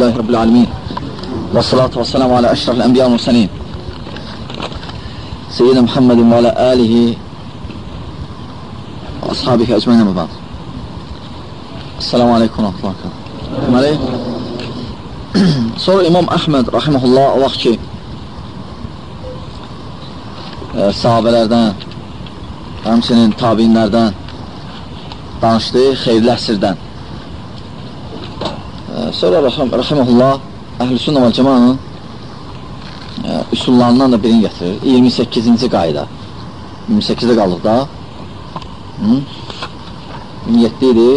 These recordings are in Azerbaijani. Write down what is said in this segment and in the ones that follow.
لله رب العالمين والصلاة والسلام على أشرف الأنبياء والمرسلين سيدنا محمد وعلى آله وأصحابه أجمعين أما بعد السلام عليكم ورحمة الله وبركاته Deməli, sonra İmam Əhməd rahiməhullah o vaxt ki e, sahabələrdən həmsinin tabinlərdən danışdı xeyirli əsrdən sonra rəhəməhullah əhl-i sünnə və cəmanın e, üsullarından da birini gətirir. 28-ci qayda. 28-də qalıq da. 27 idi.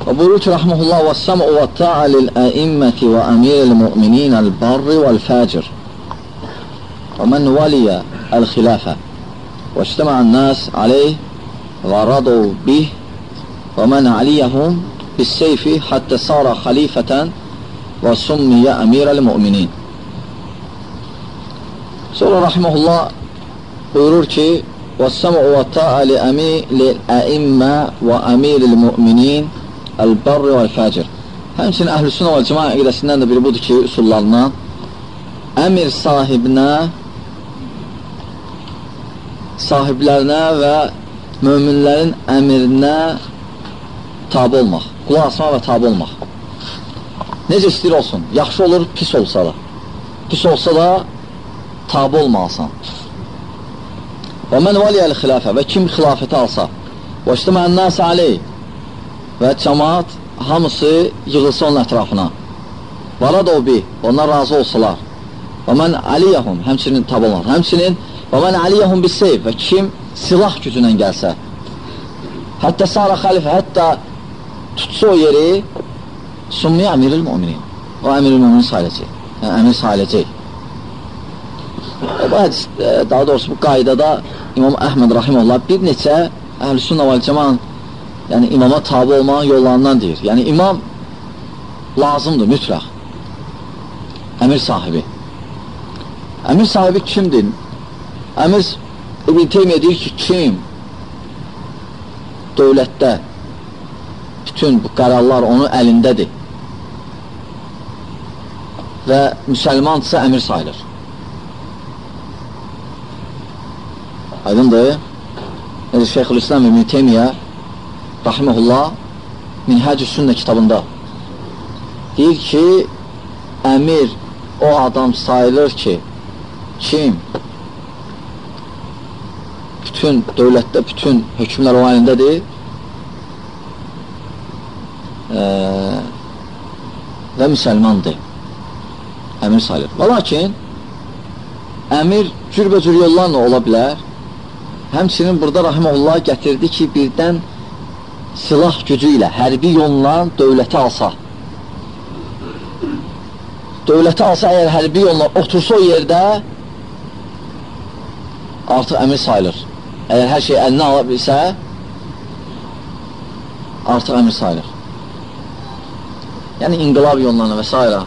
Və buyurur ki, rəhməhullah və səm'u və ta'alil əimməti və əmiril mü'minin əl-barri vəl-fəcir və mən valiyə əl-xilafə və iştəmən nəs aleyh və radu bih və mən aliyəhum بالسيف حتى صار خليفة وسمي أمير المؤمinin. Sonra rahimehullah buyurur ki: "Ves-sem'u ve ta'a li əimmə və əmiril mu'minin el-barr vel-facir." Həmçinin əhl-i sünnə və cemaat əqidəsindən də biri budur ki, üsullarından əmir sahibinə sahiblərinə və möminlərin əmirinə tabi olmaq qulaq asmaq və tabi olmaq. Necə istəyir olsun, yaxşı olur, pis olsa da. Pis olsa da tabi olmalısan. Və mən valiyəli xilafə və kim xilafəti alsa, və işte mən nəsə aleyh və cəmaat hamısı yığılsa onun ətrafına. Vara da o bi, onlar razı olsalar. Və mən aliyəhum, həmçinin tabi olmaq. Həmçinin və mən aliyəhum bis seyf və kim silah gücündən gəlsə. Hətta sara xəlifə, hətta tutsa o yeri Summi əmiril müminin. O əmiril müminin sayılacaq. Yəni, əmir sayılacaq. Bu hədis, daha doğrusu bu qaydada İmam Əhməd Rahimullah bir neçə əhl-i sünnə və cəman yəni imama tabi olmanın yollarından deyir. Yəni imam lazımdır, mütləq. Əmir sahibi. Əmir sahibi kimdir? Əmir İbn Teymiyyə deyir ki, kim dövlətdə bütün bu qərarlar onun əlindədir və müsəlmandırsa əmir sayılır. Aydındır. Necə Şeyxülislam İbn Teymiyyə rahimehullah Minhəcü Sünnə kitabında deyir ki, əmir o adam sayılır ki, kim bütün dövlətdə bütün hökmlər o əlindədir və müsəlmandır. Əmir sayılır. Və lakin, əmir cürbəcür yollarla ola bilər. Həmçinin burada Rahimullah gətirdi ki, birdən silah gücü ilə, hərbi yolla dövləti alsa. Dövləti alsa, əgər hərbi yolla otursa o yerdə, artıq əmir sayılır. Əgər hər şey əlinə ala bilsə, artıq əmir sayılır. Yəni inqilab yollarına və s.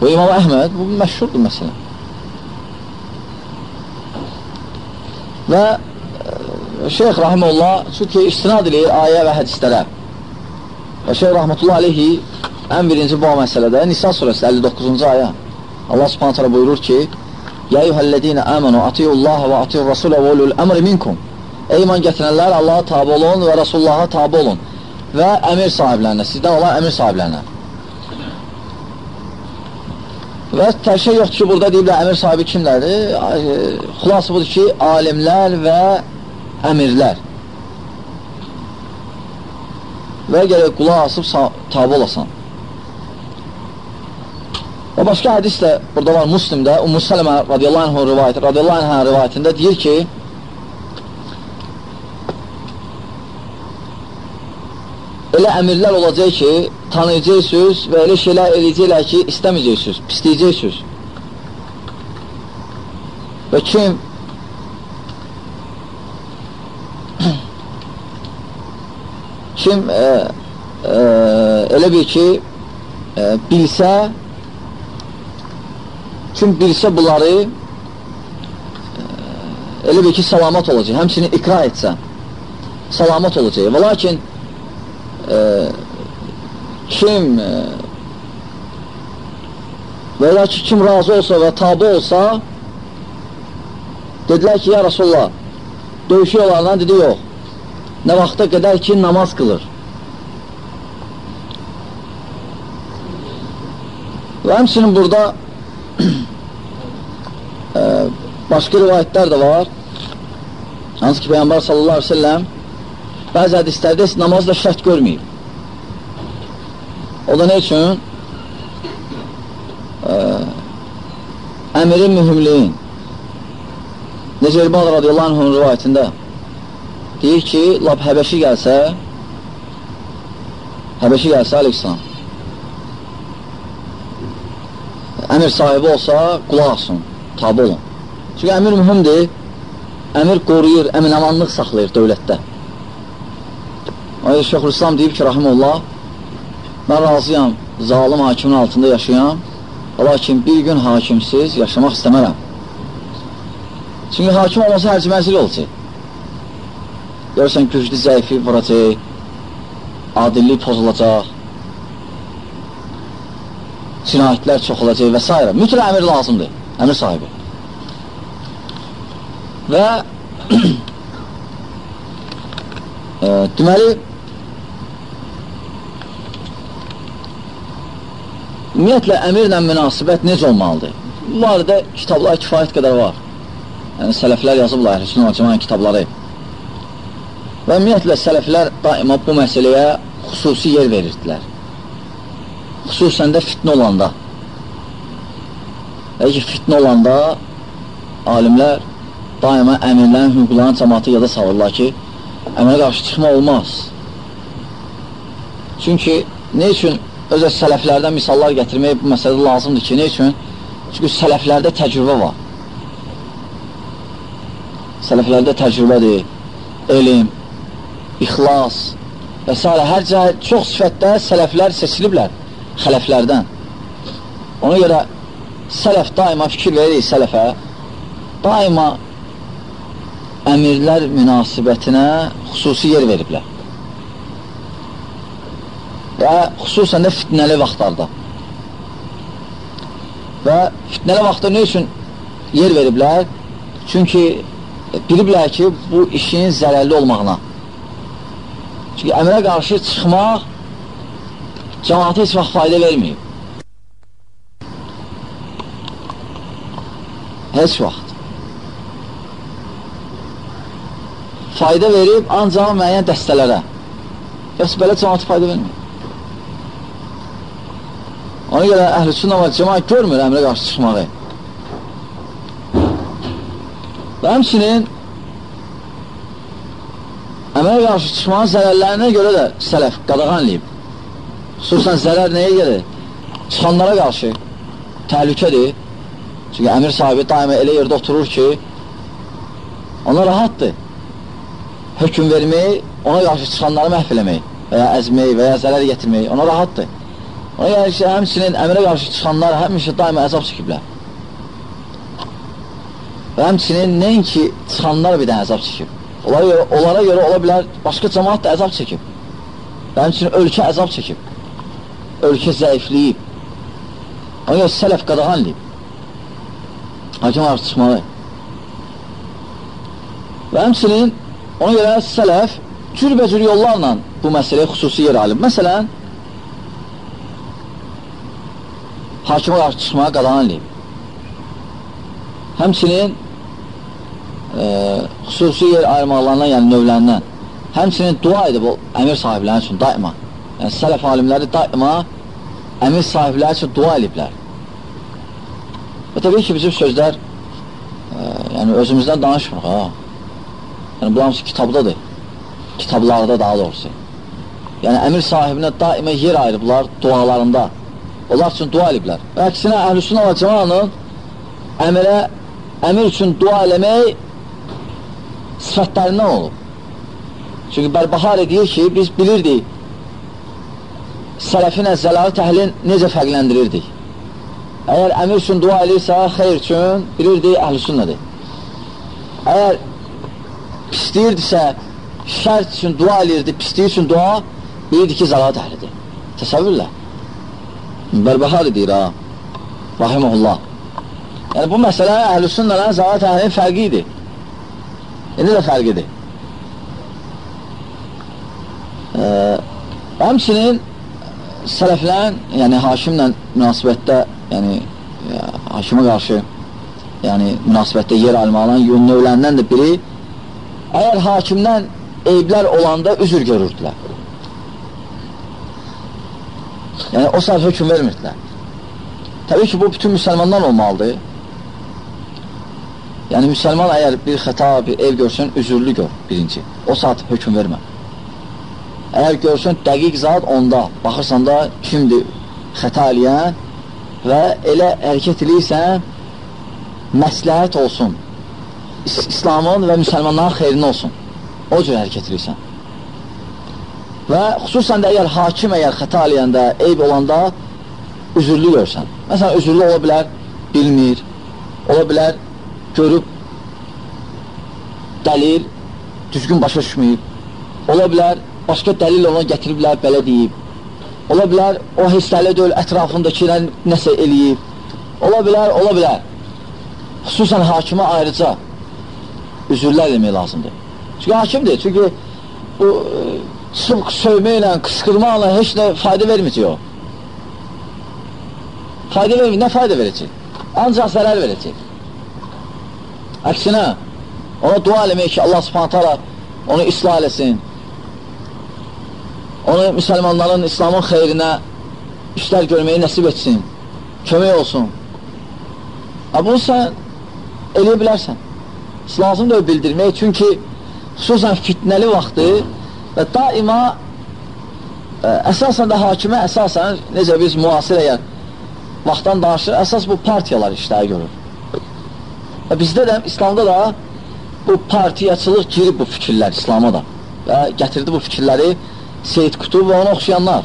Bu İmam Əhməd, bu məşhurdur məsələ. Və e, Şeyx Rahimullah çünki istinad edir ayə və hədislərə. Və Şeyx Rahmetullah aleyhi ən birinci bu məsələdə Nisa surəsi 59-cu ayə Allah subhanət hələ buyurur ki Ya eyyuhəllədinə əmənu atiyullaha və atiyur rasulə və ulul əmri minkum Ey iman gətirənlər Allaha tabi olun və Rasullaha tabi olun və əmir sahiblərinə, sizdən olan əmir sahiblərinə. Və təşə yoxdur ki, burada deyiblər əmir sahibi kimlərdir? Xulası budur ki, alimlər və əmirlər. Və gələk qulaq asıb tabi olasan. Və başqa hədis də burada var Müslimdə, Ummu Sələmə radiyallahu anh rivayəti, radiyallahu anh rivayətində deyir ki, elə əmirlər olacaq ki, tanıyacaqsınız və elə şeylər eləyəcəklər ki, istəməyəcəksiniz, pisləyəcəksiniz. Və kim kim e, e, elə bir ki, e, bilsə kim bilsə bunları e, elə bir ki, salamat olacaq, həmçinin ikra etsə salamat olacaq. Və lakin e, kim e, və ya ki, kim razı olsa və tabi olsa dedilər ki, ya Rasulullah döyüşüyorlarla dedi, yox nə vaxta qədər ki, namaz qılır və həmçinin burada e, başqa rivayətlər də var. Hansı ki, Peyyambar sallallahu aleyhi ve sellem bəzi hədislərdə namazda şərt görməyib. O da nə üçün? Əmirin mühümliyin. Necə İlman radiyallahu anhın rivayətində deyir ki, lab Həbəşi gəlsə Həbəşi gəlsə Aleyhisselam əmir sahibi olsa qulaq asın, tabi olun. Çünki əmir mühümdir əmir qoruyur, əminamanlıq saxlayır dövlətdə Şeyh İslam deyib ki, rahimullah mən razıyam zalim hakimin altında yaşayam Lakin bir gün hakimsiz yaşamaq istəmərəm. Çünki hakim olmasa hərci mənzil olacaq. Görürsən, güclü zəifi vuracaq, adillik pozulacaq, cinayətlər çox olacaq və s. Mütlə əmir lazımdır, əmir sahibi. Və e, deməli, Ümumiyyətlə, əmirlə münasibət necə olmalıdır? Bunlarda kitablar kifayət qədər var. Yəni, sələflər yazıblar, Hüsnü Acıman kitabları. Və ümumiyyətlə, sələflər daima bu məsələyə xüsusi yer verirdilər. Xüsusən də fitnə olanda. Əgər ki, fitnə olanda alimlər daima əmirlərin hüquqlarının cəmatı yada salırlar ki, əmrə qarşı çıxma olmaz. Çünki ne üçün özə sələflərdən misallar gətirmək bu məsələdə lazımdır ki, ne üçün? Çünki sələflərdə təcrübə var. Sələflərdə təcrübədir, elm, ixlas və s. Hər cəhət, çox sifətdə sələflər seçiliblər xələflərdən. Ona görə sələf daima fikir verir sələfə, daima əmirlər münasibətinə xüsusi yer veriblər və xüsusən də fitnəli vaxtlarda. Və fitnəli vaxtda nə üçün yer veriblər? Çünki biliblər ki, bu işin zərərli olmağına. Çünki əmrə qarşı çıxmaq cəmaata heç vaxt fayda verməyib. Heç vaxt. Fayda verib ancaq müəyyən dəstələrə. Yoxsa belə cəmaata fayda verməyib. Ona görə əhl-i sünnə və cəmaat görmür əmrə qarşı çıxmağı. Və həmçinin əmrə qarşı çıxmanın zərərlərinə görə də sələf qadağanlayıb. Xüsusən zərər nəyə gəlir? Çıxanlara qarşı təhlükədir. Çünki əmir sahibi daima elə yerdə oturur ki, ona rahatdır. Hökum vermək, ona qarşı çıxanları məhv eləmək və ya əzmək və ya zərər yetirmək, ona rahatdır. Ona görə ki, həmçinin əmrə qarşı çıxanlar həmişə daima əzab çəkiblər. Və həmçinin nəinki çıxanlar bir dənə əzab çəkib. Onlara görə, onlara görə ola bilər, başqa cəmaat da əzab çəkib. Və həmçinin ölkə əzab çəkib. Ölkə zəifləyib. Ona görə sələf qadağanlayıb. Hakim qarşı çıxmalı. Və həmçinin ona görə sələf cürbəcür yollarla bu məsələyə xüsusi yer alıb. Məsələn, hakimə qarşı çıxmağa qadağan eləyib. Həmçinin e, xüsusi yer ayırmaqlarından, yəni növlərindən, həmçinin dua edib o əmir sahibləri üçün daima. Yəni sələf alimləri daima əmir sahibləri üçün dua ediblər. Və təbii ki, bizim sözlər e, yəni özümüzdən danışmırıq ha. Yəni bu hamısı kitabdadır. Kitablarda daha doğrusu. Yəni əmir sahibinə daima yer ayırıblar dualarında. Onlar üçün dua ediblər. Və əksinə, əhlüsünə və cəmanın əmirə, əmir üçün dua eləmək sifətlərindən olub. Çünki Bərbahari deyir ki, biz bilirdik sələfin əzzələri təhlil necə fərqləndirirdik. Əgər əmir üçün dua eləyirsə, xeyr üçün bilirdik əhlüsünnədir. Əgər pisləyirdisə, şərt üçün dua eləyirdi, pisliyi üçün dua, biridir ki, zəlat əhlidir. Təsəvvürlə. Bərbəhari deyir, ha. Rahiməhullah. Yəni, bu məsələ əhlüsünnələrin zəlat əhlinin fərqi idi. İndi də fərqidir. Ee, həmçinin sələflərin, yəni hakimlə münasibətdə, yəni hakimə qarşı yəni münasibətdə yer almalan növlərindən də biri əgər hakimdən eyblər olanda üzr görürdülər. Yəni o saat hökum vermirdilər. Təbii ki, bu bütün müsəlmandan olmalıdır. Yəni müsəlman əgər bir xəta, bir ev görsün, üzürlü gör birinci. O saat hökum vermə. Əgər görsün dəqiq zat onda, baxırsan da kimdir xəta eləyən və elə hərəkət eləyirsən, məsləhət olsun, İslamın və müsəlmanların xeyrinə olsun. O cür hərəkət edirsən. Və xüsusən də əgər hakim əgər xəta eləyəndə, eyb olanda üzürlü görsən. Məsələn, üzürlü ola bilər, bilmir, ola bilər, görüb dəlil düzgün başa düşməyib, ola bilər, başqa dəlil ona gətiriblər, belə deyib, ola bilər, o hissəli deyil, ətrafındakilər nəsə eləyib, ola bilər, ola bilər. Xüsusən hakimə ayrıca üzürlər demək lazımdır. Çünki hakimdir, çünki bu çıxıb söyməklə, qısqırmaqla heç nə fayda verməyəcək o. Fayda verməyəcək, nə fayda verəcək? Ancaq zərər verəcək. Əksinə, ona dua eləmək ki, Allah subhanət hala onu islah eləsin, onu müsəlmanların İslamın xeyrinə işlər görməyi nəsib etsin, kömək olsun. Bunu sən eləyə bilərsən. Lazımdır o bildirmək, çünki xüsusən fitnəli vaxtı və daima ə, e, əsasən də hakimə, əsasən necə biz müasir əgər vaxtdan danışır, əsas bu partiyalar işləri görür. Və bizdə də, İslamda da bu partiyaçılıq girib bu fikirlər İslama da və gətirdi bu fikirləri Seyyid Qutub və ona oxşayanlar.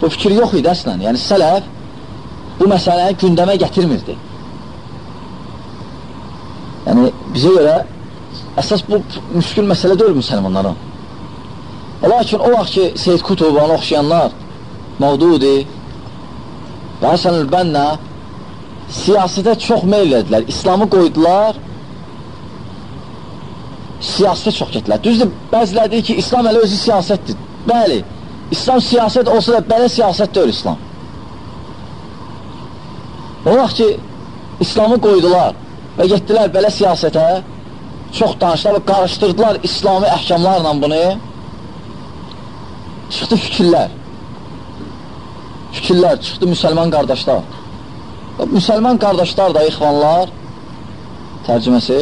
Bu fikir yox idi əslən, yəni sələf bu məsələni gündəmə gətirmirdi. Yəni, bizə görə əsas bu müşkül məsələ deyil müsəlmanların. Lakin o vaxt ki, Seyyid Kutubanı oxşayanlar, Mavdudi və Həsən Ülbənnə siyasətə çox meyl edilər. İslamı qoydular, siyasətə çox getdilər. Düzdür, bəziləri deyir ki, İslam hələ özü siyasətdir. Bəli, İslam siyasət olsa da belə siyasət deyil İslam. O vaxt ki, İslamı qoydular və getdilər belə siyasətə, çox danışdılar və qarışdırdılar İslami əhkamlarla bunu, çıxdı fikirlər. Fikirlər, çıxdı müsəlman qardaşlar. Və müsəlman qardaşlar da, ixvanlar, tərcüməsi,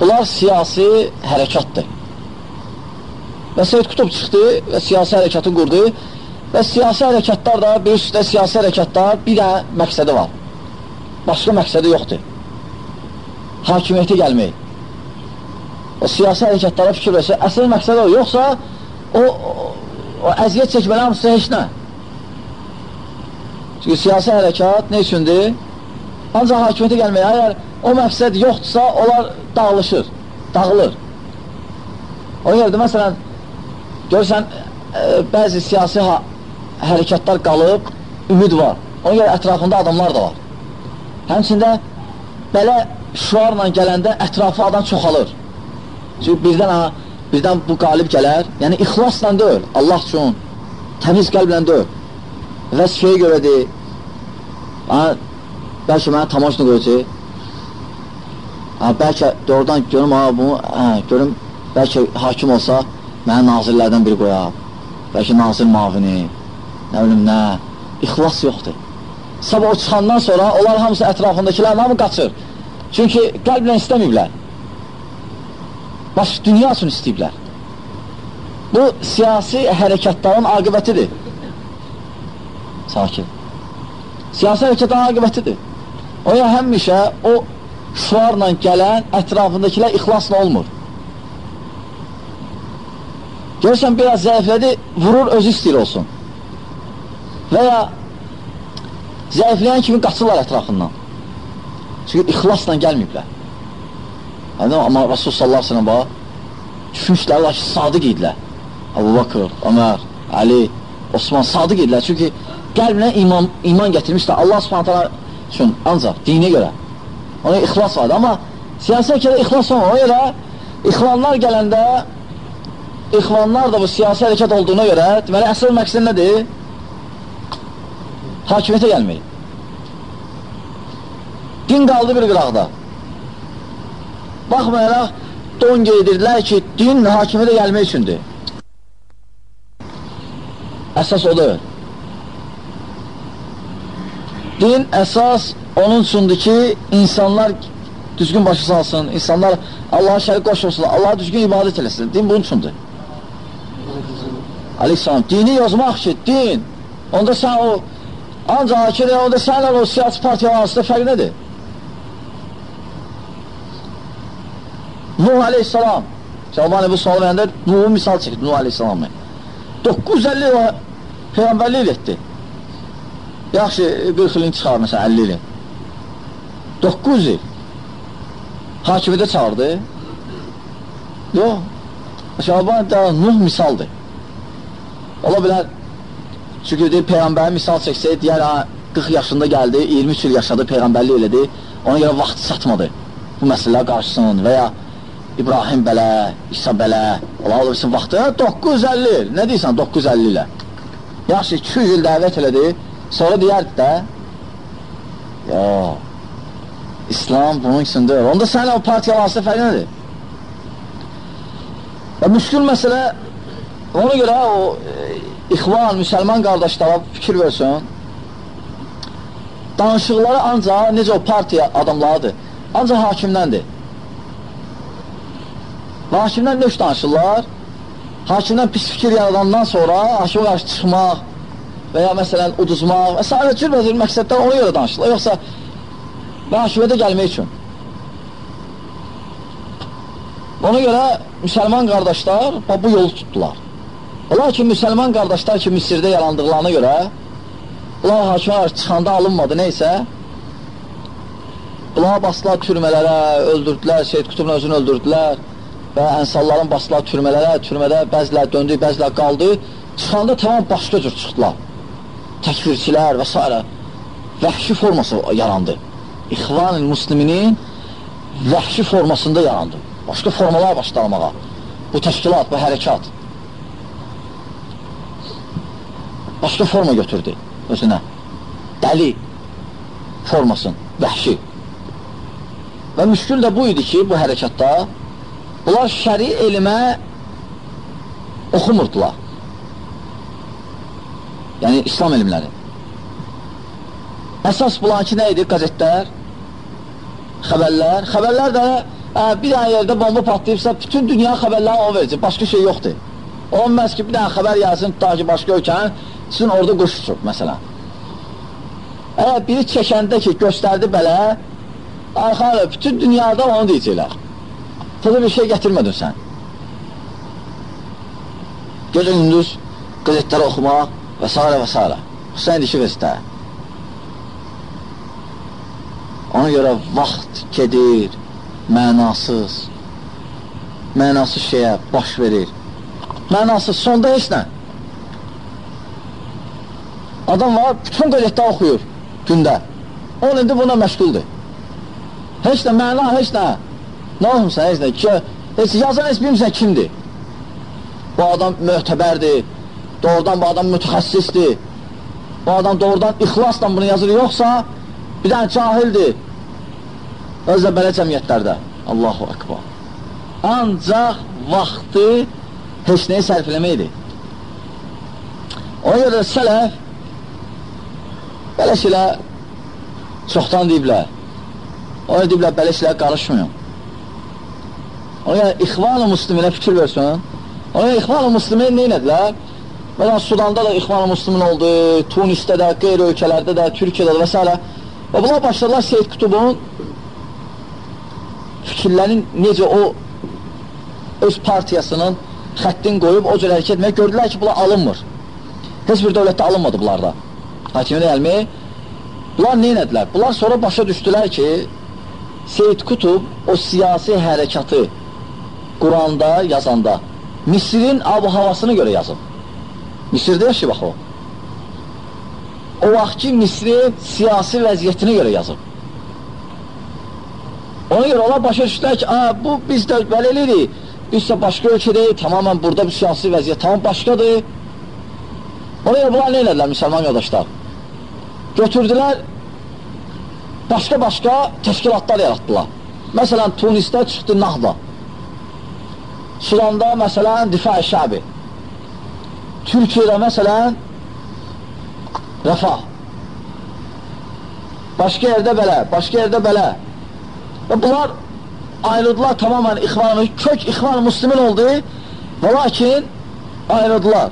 bunlar siyasi hərəkatdır. Və Seyyid Qutub çıxdı və siyasi hərəkatı qurdu Və siyasi hərəkətlər də, bir üstə siyasi hərəkətlər bir də məqsədi var. Başqa məqsədi yoxdur. Hakimiyyətə gəlmək. O siyasi hərəkətlərə fikir versə, əsl məqsədi o. Yoxsa o, o, o əziyyət çəkməli hamısı heç nə. Çünki siyasi hərəkat nə üçündür? Ancaq hakimiyyətə gəlmək. Əgər o məqsəd yoxdursa, onlar dağılışır, dağılır. O yerdə, məsələn, görürsən, ə, bəzi siyasi hərəkətlər qalıb, ümid var. Ona görə ətrafında adamlar da var. Həmçində belə şuarla gələndə ətrafı adam çoxalır. Çünki birdən, ha, birdən bu qalib gələr, yəni ixlasla deyil, Allah üçün, təmiz qəlblə deyil. Vəzifəyə görədir, ha, bəlkə mənə tamaşını qoyacaq, ha, bəlkə doğrudan görüm, ha, bunu, hə, görüm, bəlkə hakim olsa, mənə nazirlərdən biri qoyar, bəlkə nazir mavini, nə bilim nə, ixlas yoxdur. Sabah o çıxandan sonra onlar hamısı ətrafındakilər hamı qaçır. Çünki qəlblə istəməyiblər. Baş dünya üçün istəyiblər. Bu siyasi hərəkətlərin aqibətidir. Sakin. Siyasi hərəkətlərin aqibətidir. Oya həmişə o şuarla gələn ətrafındakilər ixlasla olmur. Görürsən, biraz zəiflədi, vurur, özü istəyir olsun və ya zəifləyən kimi qaçırlar ətrafından. Çünki ixlasla gəlməyiblər. Yəni, amma Rasul sallallahu aleyhi ve sellem düşmüşlər, lakin sadiq idilər. Abu Bakır, Ömər, Ali, Osman sadiq idilər. Çünki qəlbinə iman, iman gətirmişlər. Allah subhanətələ üçün ancaq dinə görə. Ona ixlas vardı. Amma siyasi hərəkədə ixlas olmur. Ona görə ixvanlar gələndə ixvanlar da bu siyasi hərəkət olduğuna görə deməli, əsl məqsəd nədir? Hakimiyyətə gəlmək. Din qaldı bir qıraqda. Baxmayaraq, don qeydirdilər ki, din hakimiyyətə gəlmək üçündür. Əsas odur. Din əsas onun üçündür ki, insanlar düzgün başa salsın, insanlar Allaha şərik qoşulsun, Allaha düzgün ibadət eləsin. Din bunun üçündür. Aleyhisselam, dini yazmaq ki, din, onda sən o, ancaq hakir, onda sənlə o siyasi partiyalar arasında fərq nədir? Nuh Aleyhisselam, Şalbani bu sualı verəndə Nuh'u misal çəkdi, Nuh Aleyhisselamı. 950 o Peyğəmbərlik etdi. Yaxşı, 40 ilin çıxar, məsələn, 50 ilin. 9 il. Hakimidə çağırdı. Yox. Şalbani da Nuh misaldır. Ola bilər, çünki deyir, Peyğəmbərin misal çəksə, deyər, 40 yaşında gəldi, 23 il yaşadı, Peyğəmbərlik elədi, ona görə vaxt satmadı bu məsələlər qarşısın və ya İbrahim belə, İsa belə, ola olursun vaxtı, 950 il, nə deyirsən 950 ilə? Yaxşı, 200 il dəvət elədi, sonra deyərdi də, yox, İslam bunun üçündür. Onda sən o partiyalar arasında fərq nədir? Və müşkül məsələ ona görə o e, ixvan, müsəlman qardaşlara fikir versin. Danışıqları ancaq necə o partiya adamlarıdır. Ancaq hakimdəndir. Hakimdən nöş danışırlar. Hakimdən pis fikir yaradandan sonra hakimə qarşı çıxmaq və ya məsələn uduzmaq və s. cürbəcür məqsədlər ona görə danışırlar. Yoxsa və hakimiyyətə gəlmək üçün. Ona görə müsəlman qardaşlar bu yolu tutdular. Ola ki, müsəlman qardaşlar ki, Misirdə yarandıqlarına görə bunlar hakimlər çıxanda alınmadı, neysə bunlar basdılar türmələrə, öldürdülər, Seyyid Qutubun özünü öldürdülər və ənsalların basdılar türmələrə, türmədə bəzilər döndü, bəzilər qaldı, çıxanda tamam başqa cür çıxdılar. Təkvirçilər və s. Vəhşi forması yarandı. İxvan-ı Müsliminin vəhşi formasında yarandı. Başqa formalar başlamağa. Bu təşkilat, bu hərəkat. Başqa forma götürdü özünə. Dəli formasın, vəhşi. Və müşkül də bu idi ki, bu hərəkatda bunlar şəri elmə oxumurdular. Yəni, İslam elmləri. Əsas bulanki nə idi? Qazetlər, xəbərlər. Xəbərlər də ə, bir dənə yerdə bomba patlayıbsa, bütün dünya xəbərləri o verəcək, başqa şey yoxdur. Olmaz ki, bir dənə xəbər yazsın, tutaq ki, başqa ölkənin, sizin orada quş uçub, məsələn. Əgər biri çəkəndə ki, göstərdi belə, arxalı, bütün dünyada onu deyəcəklər. Tada bir şey gətirmədin sən. Gecə gündüz və s. və s. Hüseyin dişi vəzitə. Ona görə vaxt gedir, mənasız, mənasız şeyə baş verir. Mənasız, sonda heç nə. Adam var, bütün qəzetdə oxuyur gündə. O indi buna məşğuldur. Heç nə, məna, heç nə. Nə olmuşsa, heç nə. Ki, heç yazan heç bilmirsən kimdir. Bu adam möhtəbərdir, doğrudan bu adam mütəxəssisdir. Bu adam doğrudan ixlasla bunu yazır, yoxsa bir dənə cahildir. Özlə belə cəmiyyətlərdə. Allahu Akbar. Ancaq vaxtı heç nəyə sərf eləməkdir. Ona görə sələf belə şeylər çoxdan deyiblər. Ona deyiblər, belə şeylər qarışmıyor. Ona İxvan-ı Müslüminə fikir versin. Ona İxvan-ı Müslümin neynədilər? Məsələn, Sudanda da İxvan-ı Müslümin oldu, Tunisdə də, qeyri ölkələrdə də, Türkiyədə də və s. Və bunlar başladılar Seyyid Qutubun fikirlərin necə o öz partiyasının xəttin qoyub o cür hərəkət etmək gördülər ki, bunlar alınmır. Heç bir dövlətdə alınmadı bunlarda. Hakimiyyət gəlməyə. Bunlar nə elədilər? Bunlar sonra başa düşdülər ki, Seyyid Kutub o siyasi hərəkatı Quranda yazanda Misirin abu havasına görə yazıb. Misirdə yaşayıb axı o. O vaxtki Misrin siyasi vəziyyətinə görə yazıb. Ona görə onlar başa düşdülər ki, bu biz də belə eləyirik, biz də başqa ölkədəyik, tamamen burada bir siyasi vəziyyət tamam başqadır. Ona görə bunlar nə elədilər müsəlman yoldaşlar? Götürdülər, başqa-başqa təşkilatlar yaratdılar. Məsələn, Tunisdə çıxdı Nahda. Sudanda, məsələn, Difai Şəbi. Türkiyədə, məsələn, Rəfah. Başqa yerdə belə, başqa yerdə belə. Və bunlar ayrıldılar tamamen ixvanı, kök ixvan muslimin oldu və lakin ayrıldılar.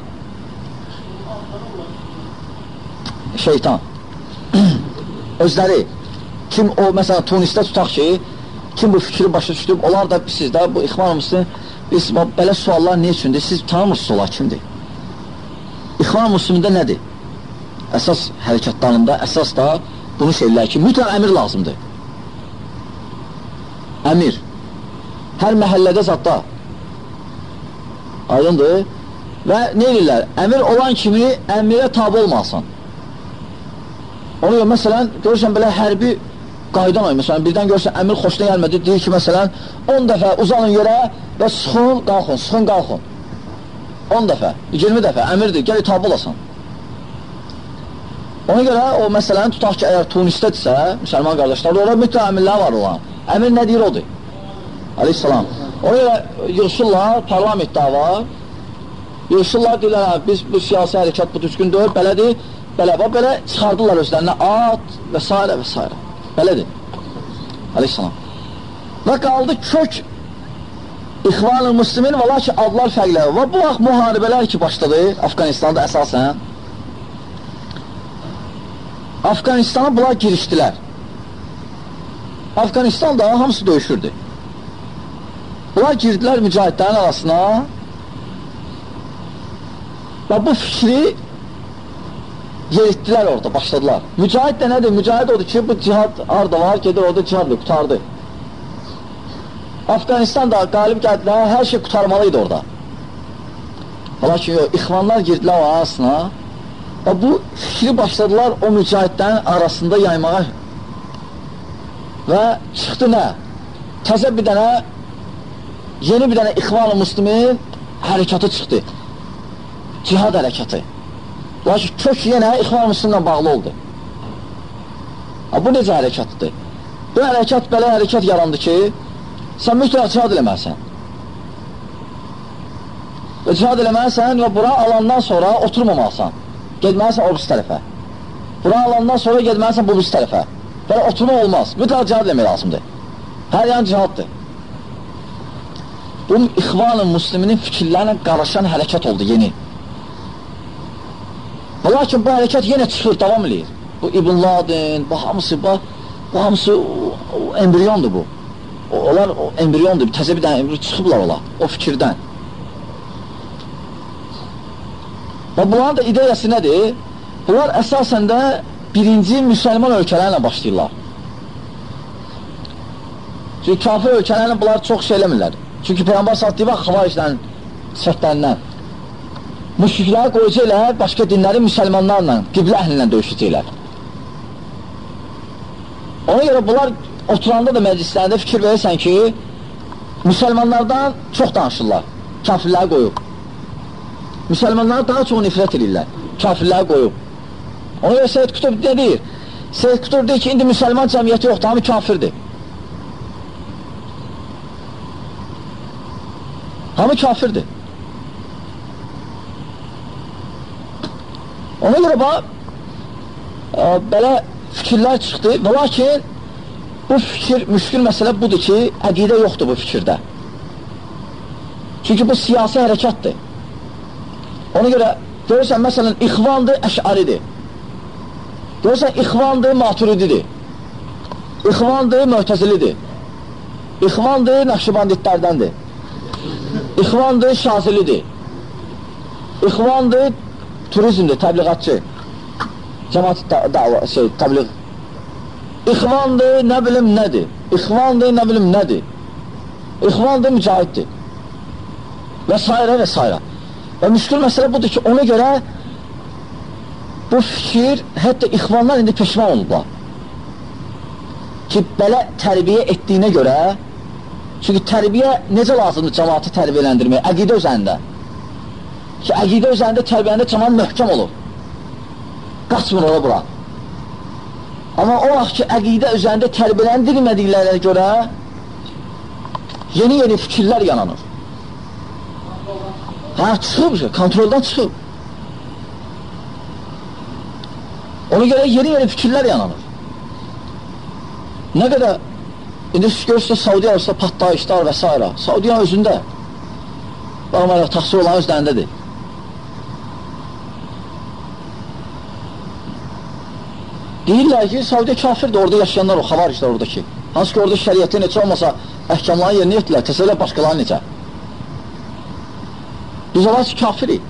Şeytan. Özləri. Kim o, məsələn, Tunisdə tutaq ki, kim bu fikri başa düşdüb, onlar da sizdə, bu ixvan muslim, biz belə suallar ne üçündür? Siz tanımırsınız onlar kimdir? İxvan muslimində nədir? Əsas hərəkatlarında, əsas da bunu şeylər ki, mütləq əmir lazımdır. Əmir. Hər məhəllədə zadda. Aydındır. Və nə edirlər? Əmir olan kimi əmirə tabi olmasan. Ona görə, məsələn, görürsən belə hərbi qaydan oy. Məsələn, birdən görürsən, əmir xoşuna gəlmədi, deyir ki, məsələn, 10 dəfə uzanın yerə və sıxın, qalxın, sıxın, qalxın. 10 dəfə, 20 dəfə əmirdir, gəl tabi olasan. Ona görə o məsələni tutaq ki, əgər Tunisdədirsə, müsəlman qardaşlar, orada mütləq əmirlər var olan. Əmir nə deyir odur? Aleyhissalam. Ona görə yığışırlar, parlamentdə var. Yığışırlar, deyirlər, biz bu siyasi hərəkat bu düzgündür, belədir, belə, və belə çıxardırlar özlərinə at və s. və s. Belədir. Aleyhissalam. Və qaldı kök İxvan-ı Müslümin və lakin adlar fərqləri. Və bu vaxt müharibələr ki başladı Afqanistanda əsasən. Afqanistana bunlar girişdilər. Afqanistanda hamısı döyüşürdü. Bunlar girdilər mücahidlərin arasına və bu fikri yeritdilər orada, başladılar. Mücahid də nədir? Mücahid odur ki, bu cihad arda var, gedir orada cihadlı, qutardı. Afqanistan da qalib gəldilər, hər şey qutarmalıydı orada. Lakin ixvanlar girdilər o arasına və bu fikri başladılar o mücahidlərin arasında yaymağa və çıxdı nə? Təzə bir dənə, yeni bir dənə İxvan-ı Müslümin hərəkatı çıxdı. Cihad hərəkatı. Lakin kök yenə İxvan-ı Müslümlə bağlı oldu. Bu necə hərəkatdır? Bu hərəkat belə hərəkat yarandı ki, sən mütləq cihad eləməlisən. Və cihad eləməlisən və bura alandan sonra oturmamalısan. Gedməlisən o birisi tərəfə. Bura alandan sonra gedməlisən bu birisi tərəfə. Belə oturma olmaz. Mütləq cihad eləmək lazımdır. Hər yan cihaddır. Bu, İxvan-ı Müslüminin fikirlərlə qarışan hərəkət oldu yeni. Və lakin bu hərəkət yenə çıxır, davam edir. Bu İbn Ladin, bu hamısı, bu, bu hamısı embriyondur bu. Onlar o embriyondur, təzə bir dənə embriyon çıxıblar ola, o fikirdən. Və bunların da ideyası nədir? Bunlar əsasən də birinci müsəlman ölkələrlə başlayırlar. Çünki kafir ölkələrlə bunlar çox şey eləmirlər. Çünki Peyğəmbər saat deyib, xavariclərin səhətlərindən. Müşrikləri qoyacaqlar, başqa dinlərin müsəlmanlarla, qiblə əhlinlə döyüşəcəklər. Ona görə bunlar oturanda da məclislərində fikir verirsən ki, müsəlmanlardan çox danışırlar, kafirləri qoyub. Müsəlmanları daha çox nifrət edirlər, kafirləri qoyub. Ona görə Seyyid Qutub nə deyir? Seyyid Qutub deyir ki, indi müsəlman cəmiyyəti yoxdur, hamı kafirdir. Hamı kafirdir. Ona görə bax, ə, belə fikirlər çıxdı və lakin bu fikir, müşkül məsələ budur ki, əqidə yoxdur bu fikirdə. Çünki bu siyasi hərəkatdır. Ona görə görürsən, məsələn, ixvandır, əşaridir. Görürsən, ixvandır, maturididir. İxvandır, möhtəzilidir. İxvandır, nəqşibanditlərdəndir. İxvandır, şazilidir. İxvandır, turizmdir, təbliğatçı. Cəmat dava, şey, təbliğ. İxvandır, nə bilim nədir? İxvandır, nə bilim nədir? İxvandır, mücahiddir. və s. və s. Və müşkül məsələ budur ki, ona görə bu fikir, hətta ixvanlar indi peşman olublar. Ki, belə tərbiyə etdiyinə görə, çünki tərbiyə necə lazımdır cəmatı tərbiyələndirmək? Əqidə özəndə. Ki, əqidə özəndə tərbiyəndə cəmat möhkəm olur. Qaçmır ora bura. Amma o vaxt ki, əqidə üzərində tərbiyələndirmədiklərə görə yeni-yeni fikirlər yananır. Hə, çıxıb, kontroldan çıxıb. Ona görə yeni-yeni fikirlər yananır. Nə qədər indi siz görürsünüz Saudiya arasında partlayışlar və s. Saudiyanın özündə baxmayaraq taxsir olan özlərindədir. Deyirlər ki, Saudiya kafirdir, orada yaşayanlar o, xavariclər oradakı. Hansı ki, orada şəriyyəti necə olmasa, əhkamlarını yerinə yetdilər, təsələ başqaları necə? Biz olar ki, kafirik.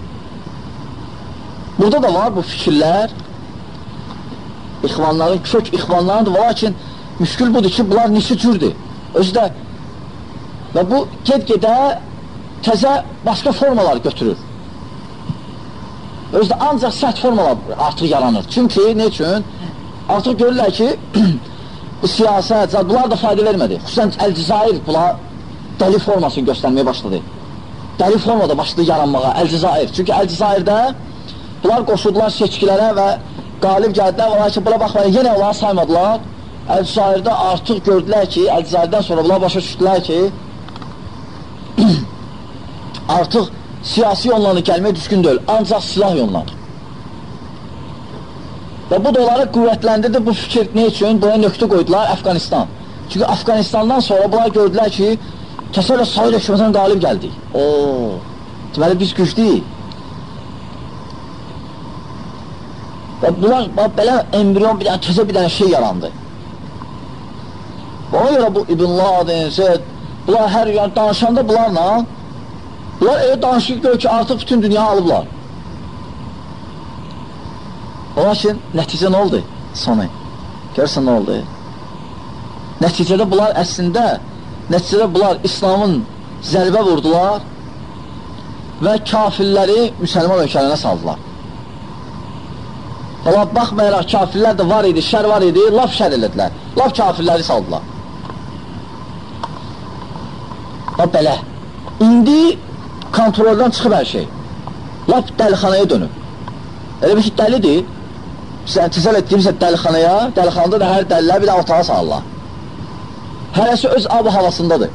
Burada da var bu fikirlər, ixvanların, kök ixvanlarındır, lakin müşkül budur ki, bunlar nişi cürdür. Özü də və bu ged-gedə təzə başqa formalar götürür. Özü də ancaq sərt formalar artıq yaranır. Çünki, ne üçün? Artıq görürlər ki, bu siyasət, bunlar da fayda vermədi. Xüsusən Əl-Cəzair bunlar dəli formasını göstərməyə başladı. Dəli formada başladı yaranmağa Əl-Cəzair. Çünki Əl-Cəzairdə bunlar qoşuldular seçkilərə və qalib gəldilər və lakin buna baxmayın, yenə onları saymadılar. Əl-Cəzairdə artıq gördülər ki, Əl-Cəzairdən sonra bunlar başa düşdülər ki, artıq siyasi yollarını gəlmək düzgün deyil, ancaq silah yolları. Və bu da onları qüvvətləndirdi bu fikir ne üçün? Buna nöqtə qoydular Əfqanistan. Çünki Əfqanistandan sonra bunlar gördülər ki, təsəvvürlə Saud hökumətindən qalib gəldik. Oo, deməli biz güclüyük. Və bunlar belə embrion bir dənə, təzə bir dənə şey yarandı. Ona görə bu İbn Ladin, Zed, bunlar hər yəni danışanda bunlarla, bunlar elə danışır gör ki, artıq bütün dünya alıblar. Lakin nəticə nə oldu? Sonu. Görürsən nə oldu? Nəticədə bunlar əslində, nəticədə bunlar İslamın zərbə vurdular və kafirləri müsəlman ölkələrinə saldılar. Ola baxmayaraq kafirlər də var idi, şər var idi, laf şər elədilər. Laf kafirləri saldılar. Laf belə. İndi kontroldan çıxıb hər şey. Laf dəlixanaya dönüb. Elə bir ki, dəlidir, təsəl etdiyimsə dəlixanaya, dəlixanada da hər dəlilər bir də otağa salırlar. Hərəsi öz ab havasındadır.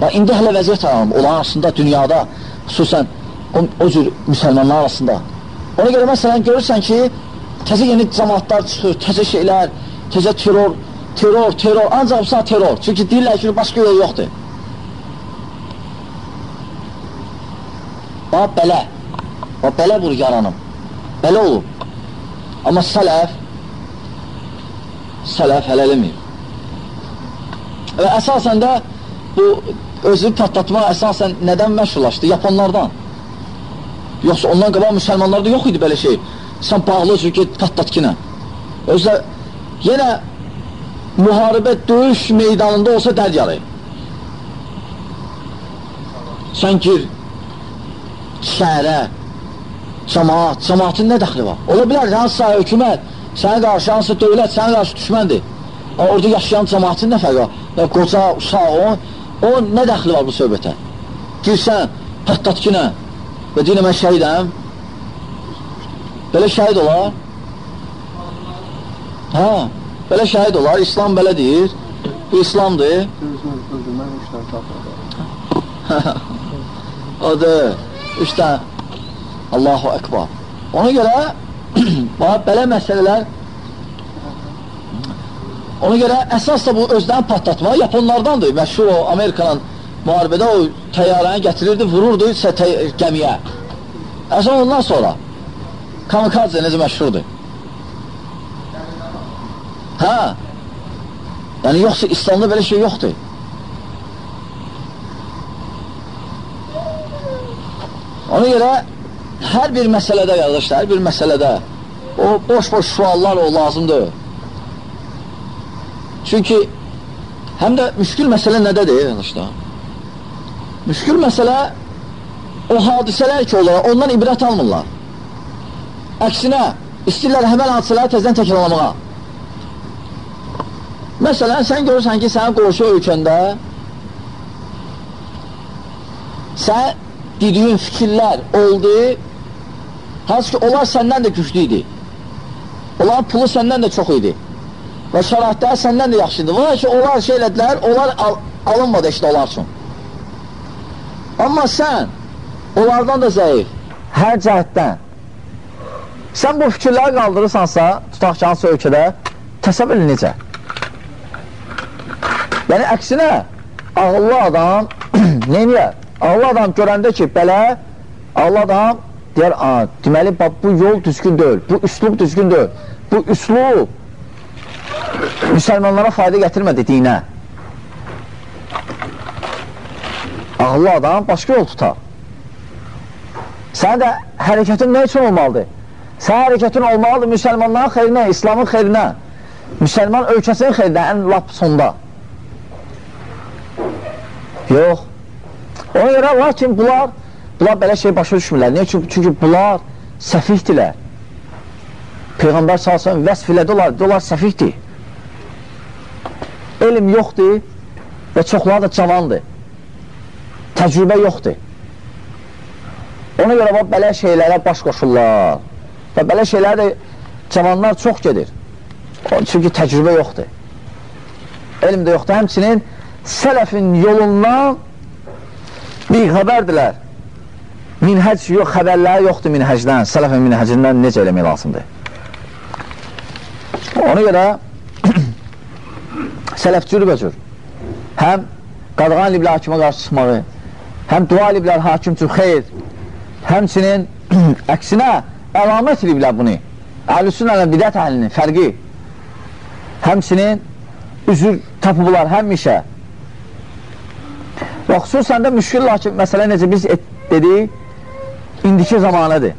Və indi hələ vəziyyət alalım, olan arasında, dünyada, xüsusən o, o cür müsəlmanlar arasında. Ona görə məsələn görürsən ki, təzə yeni cəmaatlar çıxır, təzə şeylər, təzə terror, terror, terror, ancaq bu terror. Çünki deyirlər ki, başqa yol yoxdur. Bax, belə. Bax, belə vur yaranım. Belə olub. Amma sələf sələf hələ eləməyib. Və əsasən də bu özü patlatma əsasən nədən məşhurlaşdı? Yaponlardan. Yoxsa ondan qabaq müsəlmanlarda yox idi belə şey. Sən bağlı üçün ki, patlat ki nə. Özlə yenə müharibə döyüş meydanında olsa dərd yarayır. Sən gir şəhərə, cəmaat, cəmaatın nə dəxli var? Ola bilər, hansısa hökumət, sənə qarşı, hansısa dövlət, sənə qarşı düşməndir. Orada yaşayan cəmaatın nə fərqi var? Ya, qoca, uşaq, o, o nə dəxli var bu söhbətə? Girsən, patlat ki nə? Və deyinə mən şəhidəm. Belə şəhid olar. Hə, belə şəhid olar. İslam belə deyir. Bu İslamdır. Odur. Üç dənə Allahu Ekber. Ona görə belə məsələlər ona görə əsas da bu özdən patlatma Yaponlardandır. Məşhur o Amerikanın müharibədə o təyyarəni gətirirdi, vururdu gəmiyə. Əsas ondan sonra kamikadze necə məşhurdur. Hə? Yəni yoxsa İslamda belə şey yoxdur. Ona görə hər bir məsələdə, qardaşlar, hər bir məsələdə o boş-boş suallar o lazımdır. Çünki həm də müşkül məsələ nədədir, qardaşlar? Müşkül məsələ o hadisələr ki olur, ondan ibrət almırlar. Əksinə, istəyirlər həmən hadisələri təzdən təkrarlamağa. Məsələn, sən görürsən ki, sənin qonşu ölkəndə sən dediyin fikirlər oldu, hansı ki, onlar səndən də güclü idi. Onların pulu səndən də çox idi. Və şəraitləri səndən də yaxşıdır. Var ki, onlar şey elədilər, onlar al alınmadı işte onlar üçün. Amma sən onlardan da zəif, hər cəhətdən sən bu fikirləri qaldırırsansa, tutaq ki, hansı ölkədə, təsəvvür necə? Yəni, əksinə, ağıllı adam neyniyə? Ağıllı adam görəndə ki, belə, ağıllı adam deyər, deməli, bu yol düzgün deyil, bu üslub düzgün deyil, bu üslub müsəlmanlara fayda gətirmədi dinə. Ağıllı adam başqa yol tutar. Sən də hərəkətin nə üçün olmalıdır? Sən hərəkətin olmalıdır müsəlmanların xeyrinə, İslamın xeyrinə, müsəlman ölkəsinin xeyrinə, ən lap sonda. Yox. Ona görə lakin bunlar, bunlar belə şey başa düşmürlər. Niyə? Çünki, çünki bunlar səfihdirlər. Peyğəmbər salsın vəsf elədi onlar, onlar səfihdir. Elm yoxdur və çoxları da cavandır. Təcrübə yoxdur. Ona görə bax, belə şeylərə baş qoşurlar. Və belə şeylərə də cavanlar çox gedir. Çünki təcrübə yoxdur. Elm də yoxdur. Həmçinin sələfin yolundan bir xəbərdilər. Minhəc yox, xəbərləri yoxdur minhəcdən. Sələfin minhəcindən necə eləmək lazımdır? Ona görə sələf cürbəcür. Həm qadğan eliblər hakimə qarşı çıxmağı, həm dua eliblər hakim üçün xeyr, həmçinin əksinə əlamət eliblər bunu. Əhlüsün ələ bidət əhlinin fərqi. Həmçinin üzür tapıblar həmişə. Və xüsusən də müşkül lakin məsələ necə biz et, dedik, indiki zamanədir.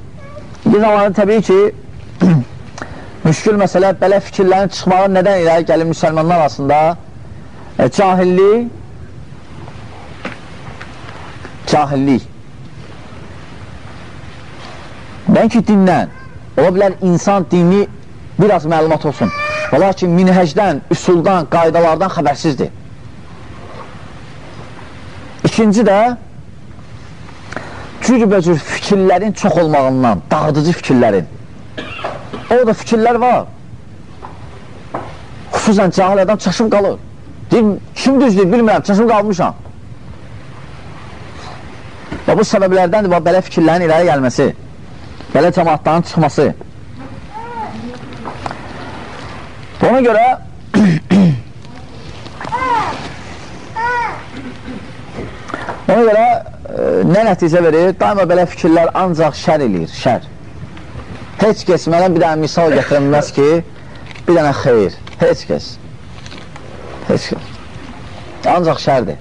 İndi zamanı təbii ki, müşkül məsələ belə fikirlərin çıxmağı nədən irəli gəlir müsəlmanlar arasında? E, cahillik, cahillik. Mən ki, dinlən, ola bilər insan dini biraz məlumat olsun. Və lakin minhəcdən, üsuldan, qaydalardan xəbərsizdir. İkinci də cürbəcür fikirlərin çox olmağından, dağıdıcı fikirlərin. Orada fikirlər var. Xüsusən cahil adam çaşıb qalır. Deyim, kim düzdür, bilmirəm, çaşıb qalmışam. Və bu səbəblərdəndir və belə fikirlərin irəli gəlməsi, belə cəmaatların çıxması. Ona görə ona görə nə nəticə verir? Daima belə fikirlər ancaq şər eləyir, şər. Heç kəs mənə bir dənə misal gətirəməz ki, bir dənə xeyir. Heç kəs. Heç kəs. Ancaq şərdir.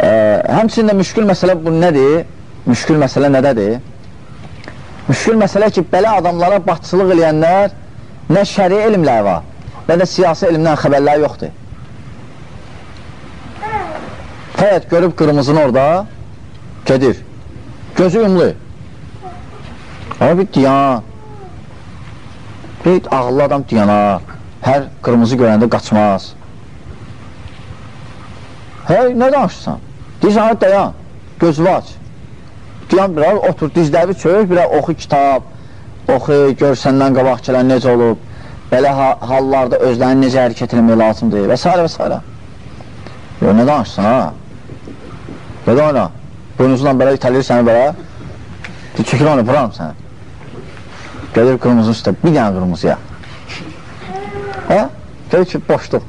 E, həmçində müşkül məsələ bu nədir? Müşkül məsələ nədədir? Müşkül məsələ ki, belə adamlara batçılıq eləyənlər nə şəri elmlər var, nə də siyasi elmdən xəbərlər yoxdur. Həyət görüb qırmızını orada gedir. Gözü ümlü. Ama bir diyan. Bir ağıllı adam diyana. Hər qırmızı görəndə qaçmaz. Hey, nə danışırsan? Deyirsən, dayan, gözü aç. Diyan biraz, otur, dizləri çök, biraz oxu kitab, oxu, gör səndən qabaq gələn necə olub, belə ha hallarda özlərini necə hərəkət etmək lazımdır və s. və s. Yox, nə danışsın, ha? Nə da oyna? Boynuzundan belə itəlir səni belə, çəkir onu, vuram səni. Gəlir qırmızı üstə, bir dənə qırmızıya. Hə? Gəlir ki, boşluq.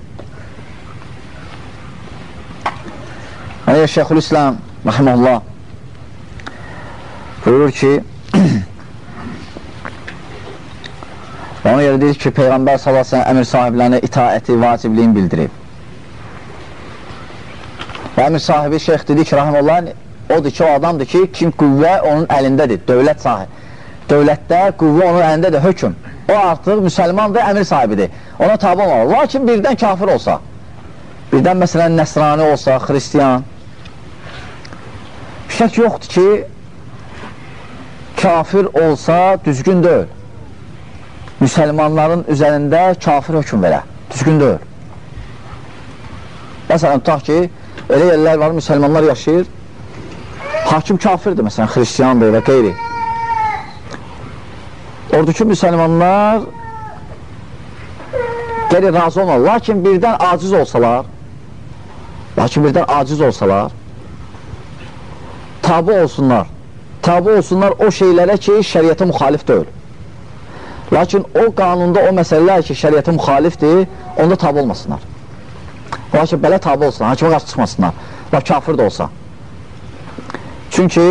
Əliyə Şeyxül İslam, rəhməllah, buyurur ki, ona görə deyir ki, Peyğəmbər salasına əmir sahiblərinə itaəti, vacibliyin bildirib. Və əmir sahibi şeyx dedi ki, rəhməllah, odur ki, o adamdır ki, kim qüvvə onun əlindədir, dövlət sahibi dövlətdə, qüvvə onun əlindədir, hökum. O artıq müsəlmandır, əmir sahibidir. Ona tabi olmalı. Lakin birdən kafir olsa, birdən məsələn nəsrani olsa, xristiyan, şək yoxdur ki, kafir olsa düzgün deyil. Müsəlmanların üzərində kafir hökum verə, düzgün deyil. Məsələn, tutaq ki, elə yerlər var, müsəlmanlar yaşayır, hakim kafirdir, məsələn, xristiyandır və qeyri. Oradakı müsəlmanlar gəlir razı olmalı. Lakin birdən aciz olsalar, lakin birdən aciz olsalar, tabi olsunlar. Tabi olsunlar o şeylərə ki, şəriyyətə müxalif deyil. Lakin o qanunda o məsələlər ki, şəriyyətə müxalifdir, onda tabi olmasınlar. Lakin belə tabi olsunlar, hakimə qarşı çıxmasınlar. Laf kafir də olsa. Çünki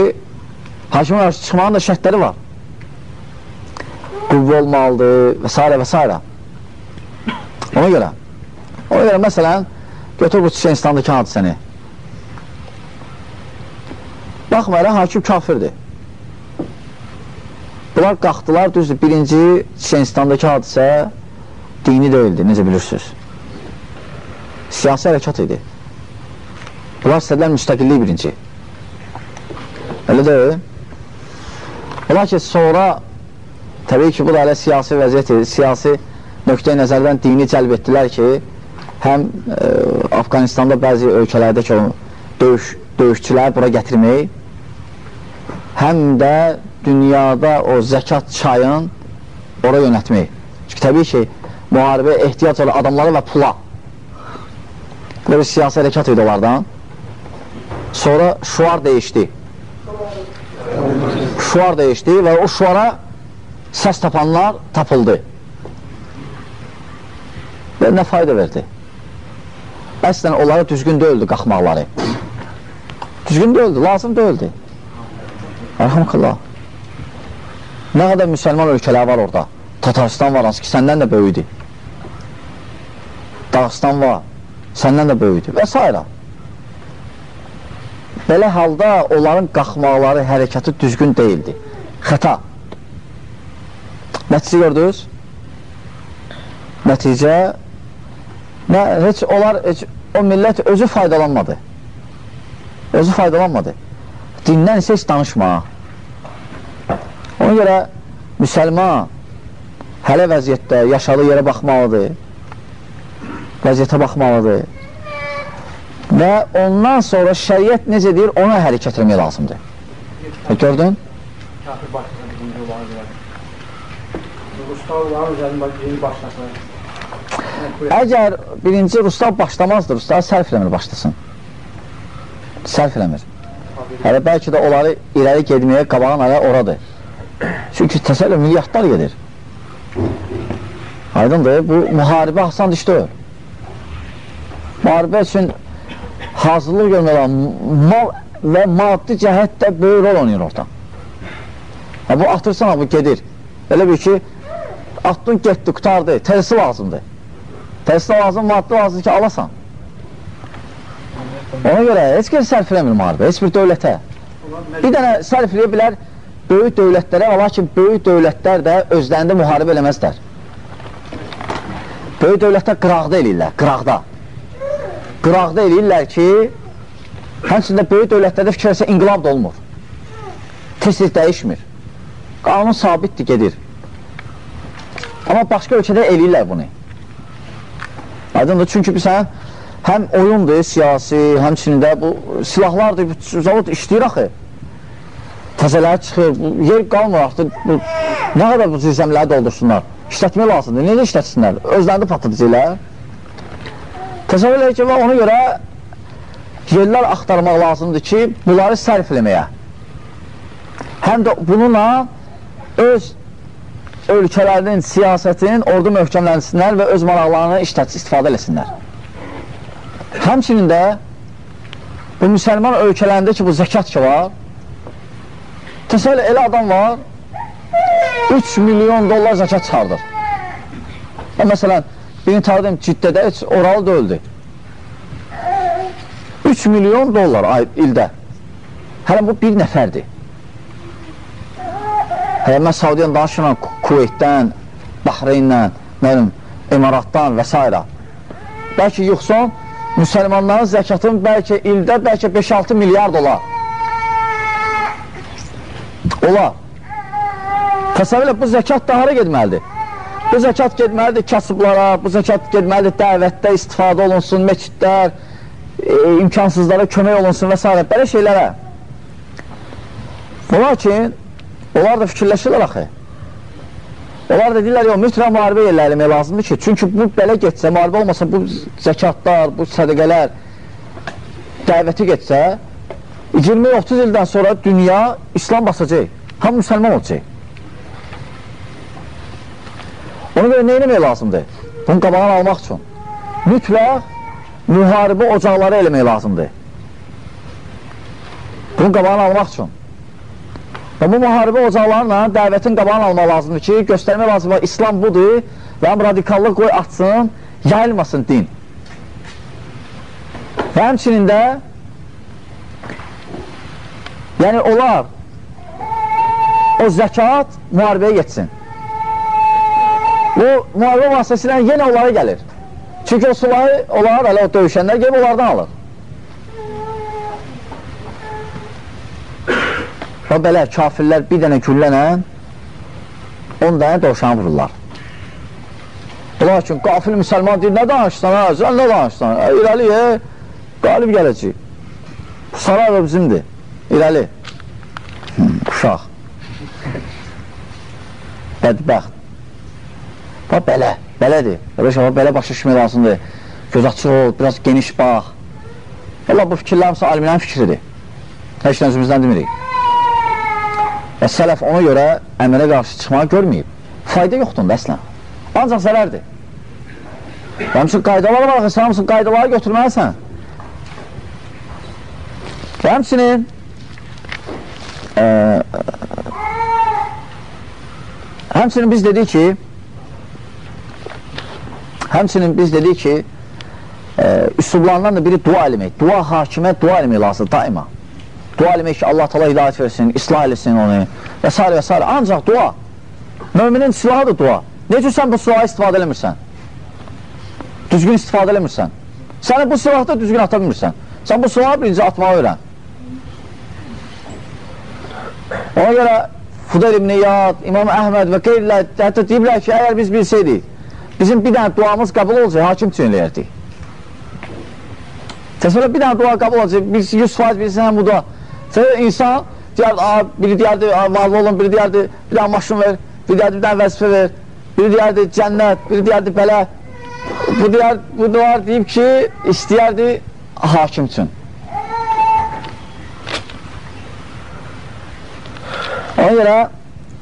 hakimə qarşı çıxmanın da şərtləri var. Qüvvə olmalıdır və s. və s. Ona görə, ona görə məsələn, götür bu Çiçenistandakı hadisəni. Baxmayaraq, hakim kafirdir. Bunlar qalxdılar, düzdür, birinci Çiçenistandakı hadisə dini deyildi, necə bilirsiniz. Siyasi hərəkat idi. Bunlar istədilər müstəqillik birinci. Elə deyil. Ola ki, sonra təbii ki, bu da elə siyasi vəziyyət idi, siyasi nöqtəyə nəzərdən dini cəlb etdilər ki, həm e, Afqanistanda bəzi ölkələrdəki o döyüş, döyüşçülər bura gətirmək, həm də dünyada o zəkat çayın ora yönətmək. Çünki təbii ki, müharibə ehtiyac olur adamlara və pula. Bu bir siyasi hərəkat idi onlardan. Sonra şuar dəyişdi. Şuar dəyişdi və o şuara səs tapanlar tapıldı və nə fayda verdi? Əslən, onlara düzgün deyildi qalxmaqları. Düzgün deyildi, lazım deyildi. Rəhəmqəllah. Nə qədər müsəlman ölkələr var orada. Tataristan var, hansı ki, səndən də böyüdür. Dağıstan var, səndən də böyüdür və s. Belə halda onların qalxmaqları, hərəkəti düzgün deyildi. Xəta. Nəticə gördünüz? Nəticə Nə, heç onlar, heç, o millət özü faydalanmadı. Özü faydalanmadı. Dindən isə heç danışma. Ona görə müsəlman hələ vəziyyətdə yaşadığı yerə baxmalıdır. Vəziyyətə baxmalıdır. Və ondan sonra şəriət necə deyir, ona hərəkət etmək lazımdır. E, gördün? Kafir başlasın. Əgər birinci Ruslar başlamazdır, Ruslar sərf eləmir başlasın. Sərf eləmir. Hələ bəlkə də onları irəli gedməyə qabağın aya oradır. Çünki təsəvvür milyardlar gedir. Aydındır, bu müharibə asan düşdür. Müharibə üçün hazırlıq görmələr, mal və maddi cəhətdə böyük rol oynayır orada. Ha, bu atırsan, bu gedir. Elə bir ki, atdın, getdi, qutardı, tersi lazımdır. Tesla lazım, maddi lazım ki, alasan. Ona görə heç kəs sərf eləmir müharibə, heç bir dövlətə. Bir dənə sərf eləyə bilər böyük dövlətlərə, lakin böyük dövlətlər də özlərində müharibə eləməzlər. Böyük dövlətlər qıraqda eləyirlər, qıraqda. Qıraqda eləyirlər ki, həmçində böyük dövlətlərdə fikirləsə inqilab da olmur. Tez-tez dəyişmir. Qanun sabitdir, gedir. Amma başqa ölkədə eləyirlər bunu. Aydındır, çünki sən həm oyundur, siyasi, həmçində bu silahlardır, zavod işləyir axı. Təzələr çıxır, bu, yer qalmır artıq, bu, nə qədər bu zirzəmləri doldursunlar. İşlətmək lazımdır, necə işlətsinlər? Özlərində patlıcılar. Təsəvvür edək ki, ona görə yerlər axtarmaq lazımdır ki, bunları sərf eləməyə. Həm də bununla öz ölkələrinin, siyasətin ordu möhkəmlənsinlər və öz maraqlarını işlət, istifadə eləsinlər. Həmçinin də bu müsəlman ölkələrində ki, bu zəkat ki var, təsəvvür elə adam var, 3 milyon dollar zəkat çıxardır. Və məsələn, birini tanıdım Ciddədə, heç oralı da öldü. 3 milyon dollar ay, ildə. Hələ bu bir nəfərdir. Hələ mən Saudiyan danışıram Kuveytdən, Bahreynlə, mənim, Emiratdan və s. Bəlkə yoxsan, müsəlmanların zəkatın bəlkə ildə bəlkə 5-6 milyard olar. Olar. Təsəvvür bu zəkat da hara getməlidir? Bu zəkat getməlidir kasıblara, bu zəkat getməlidir dəvətdə istifadə olunsun, meçidlər, e, imkansızlara kömək olunsun və s. Belə şeylərə. Bunlar ki, onlar da fikirləşirlər axı. Onlar da deyirlər, yox, mütləq müharibə yerləmək lazımdır ki, çünki bu belə getsə, müharibə olmasa, bu zəkatlar, bu sədəqələr dəvəti getsə, 20-30 ildən sonra dünya İslam basacaq, hamı müsəlman olacaq. Ona görə nə eləmək lazımdır? Bunun qabağını almaq üçün. Mütləq müharibə ocaqları eləmək lazımdır. Bunun qabağını almaq üçün. Və bu müharibə ocaqlarla dəvətin qabağını almaq lazımdır ki, göstərmək lazımdır, İslam budur və həm radikallıq qoy açsın, yayılmasın din. Və həmçinin də yəni onlar o zəkat müharibəyə getsin. Bu müharibə vasitəsilə yenə onlara gəlir. Çünki o suları, onlar hələ o döyüşənlər gəlib onlardan alır. Və belə kafirlər bir dənə güllənə 10 dənə dovşanı vururlar. Onlar üçün qafil müsəlman deyir, nə danışsan ha, sən nə danışsan, e, irəli e, qalib gələcək. Saray da bizimdir, irəli. Hmm, uşaq. Bədbəxt. Və belə, belədir. Belə şey, belə başa düşmək lazımdır. Göz açıq ol, biraz geniş bax. Allah bu fikirlər hamısı alimlərin fikridir. Heç nə özümüzdən demirik. Və sələf ona görə əmrə qarşı çıxmağı görməyib. Fayda yoxdur da əslən. Ancaq zərərdir. Həmçin qaydalar var, sən hamısın qaydaları götürməlisən. Və həmçinin ə, həmçinin biz dedik ki həmçinin biz dedik ki ə, üslublarından da biri dua eləmək. Dua hakimə dua eləmək lazım daima. Dua eləmək ki, Allah tala hidayət versin, islah eləsin onu və s. və s. Ancaq dua, müminin silahıdır dua. Necə sən bu silahı istifadə eləmirsən? Düzgün istifadə eləmirsən. Səni bu silahda düzgün ata bilmirsən. Sən bu silahı birinci atmağı öyrən. Ona görə Fudayl ibn İyad, İmam Əhməd və qeyrilər hətta deyiblər ki, əgər biz bilsəydik, bizim bir dənə duamız qəbul olacaq, hakim üçün eləyərdik. Təsəvvür bir dənə dua qəbul olacaq, biz 100% bilirsən bu dua. Sonra insan deyər, biri deyərdi, varlı olun, biri deyərdi, bir dənə maşın ver, biri deyərdi, bir dənə vəzifə ver, biri deyərdi, cənnət, biri deyərdi, belə. Bu deyər, bu duvar deyib ki, istəyərdi hakim üçün. Ona görə,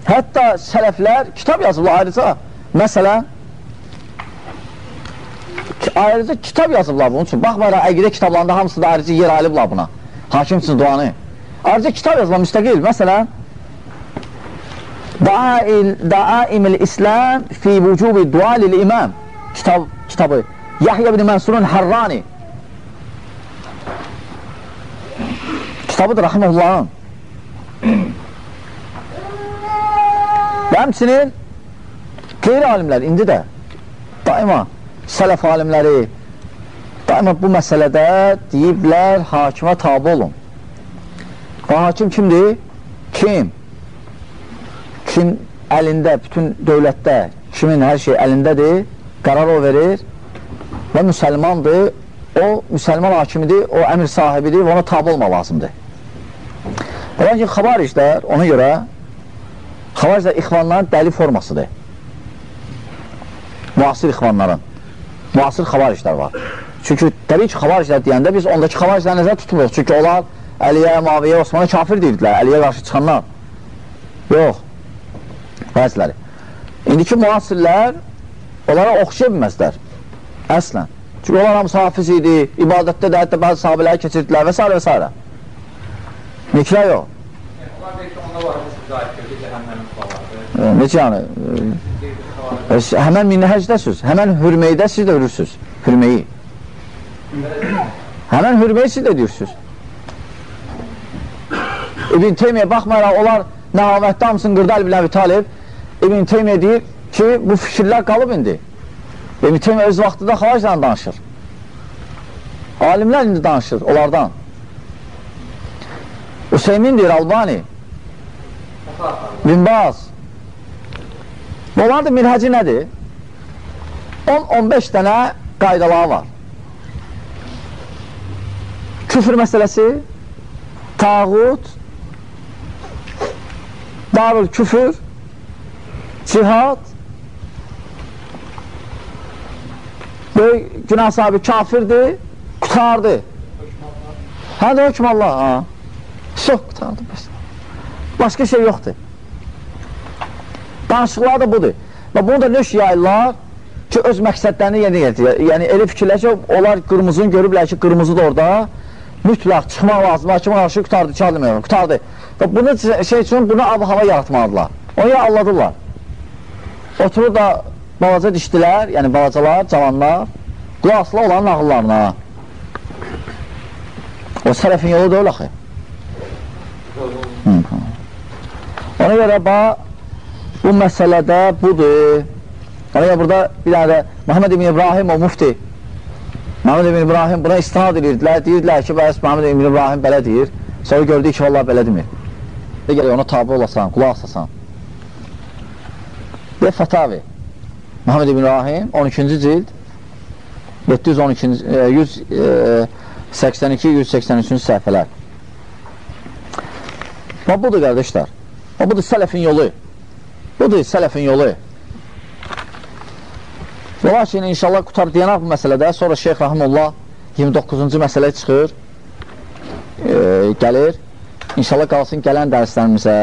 hətta sələflər kitab yazıblar ayrıca, məsələn, ayrıca kitab yazıblar bunun üçün. Baxmayaraq, əqidə kitablarında hamısı da ayrıca yer alıblar buna. Hakim üçün duanı. Ayrıca kitab yazılan müstəqil. Məsələn, Daimil İslam fi vücubi dualil imam kitab, kitabı Yahya ibn Mansurun Harrani kitabıdır Rahimullahın və həmçinin qeyri alimlər indi də daima sələf alimləri daima bu məsələdə deyiblər hakimə tabi olun O hakim kimdir? Kim? Kim əlində, bütün dövlətdə, kimin hər şey əlindədir, qərar o verir və müsəlmandır, o müsəlman hakimidir, o əmir sahibidir və ona tabi olma lazımdır. Ola ki, xavariclər ona görə xavariclər ixvanların dəli formasıdır. Müasir ixvanların. Müasir xavariclər var. Çünki təbii ki, xavariclər deyəndə biz ondakı xavariclər nəzər tutmuruq. Çünki onlar Əliyə, Maviyə, Osmana kafir deyirdilər, Əliyə qarşı çıxanlar. Yox, bəziləri. İndiki müasirlər onlara oxşaya bilməzlər, əslən. Çünki onlar hamısı hafiz idi, ibadətdə də hətta bəzi sahabələri keçirdilər və s. və s. Niklər yox. Necə yəni? Həmən minnəhəcdəsiz, həmən hürmeydə siz də hürürsünüz, hürmeyi. Həmən hürmeyi siz də deyirsiniz. İbn Teymiyyə baxmayaraq, onlar nəhavətdə hamısını qırda Əl-Bin Əbi Talib İbn Teymiyyə deyir ki, bu fikirlər qalıb indi. İbn Teymiyyə öz vaxtında xaricdən danışır. Alimlər indi danışır onlardan. Hüseymin deyir Albani, Binbaz. Onların da minhəci nədir? 10-15 dənə qaydaları var. Küfür məsələsi, tağut, darül küfür, cihad, böyük günah sahibi kafirdir, qutardı. Hə də hökm Allah, ha. Çox qutardı. Başqa şey yoxdur. Danışıqlar da budur. Və bunu da nöş yayırlar ki, öz məqsədlərini yeni yedir. Yəni, elə fikirlər ki, onlar qırmızını görüblər ki, qırmızı da orada mütləq çıxmaq lazım, hakimə qarşı qutardı, çalmıyor, qutardı. Və bunu şey üçün, bunu ab hava yaratmalıdırlar. Onu ya alladırlar. Oturur da balaca dişdilər, yəni balacalar, cavanlar, qulaqsıla olan nağıllarına. O sələfin yolu da öyle axı. Ona görə bax, bu məsələdə budur. Görə burada bir dənə də Muhammed ibn İbrahim o mufti. Muhammed ibn İbrahim buna istinad edirdilər. Deyirdilər ki, bəs Muhammed ibn İbrahim belə deyir. Sonra gördük ki, Allah belə demir. De gəlir ona tabi olasan, qulaq asasan. De Fətavi. Muhammed ibn İbrahim 12-ci cild 712 182-183-cü səhifələr. Və budur, qardaşlar. Və budur sələfin yolu. Budur sələfin yolu. Və lakin inşallah qutar deyənək bu məsələdə, sonra Şeyx Rahimullah 29-cu məsələ çıxır, e, gəlir. İnşallah qalsın gələn dərslərimizə,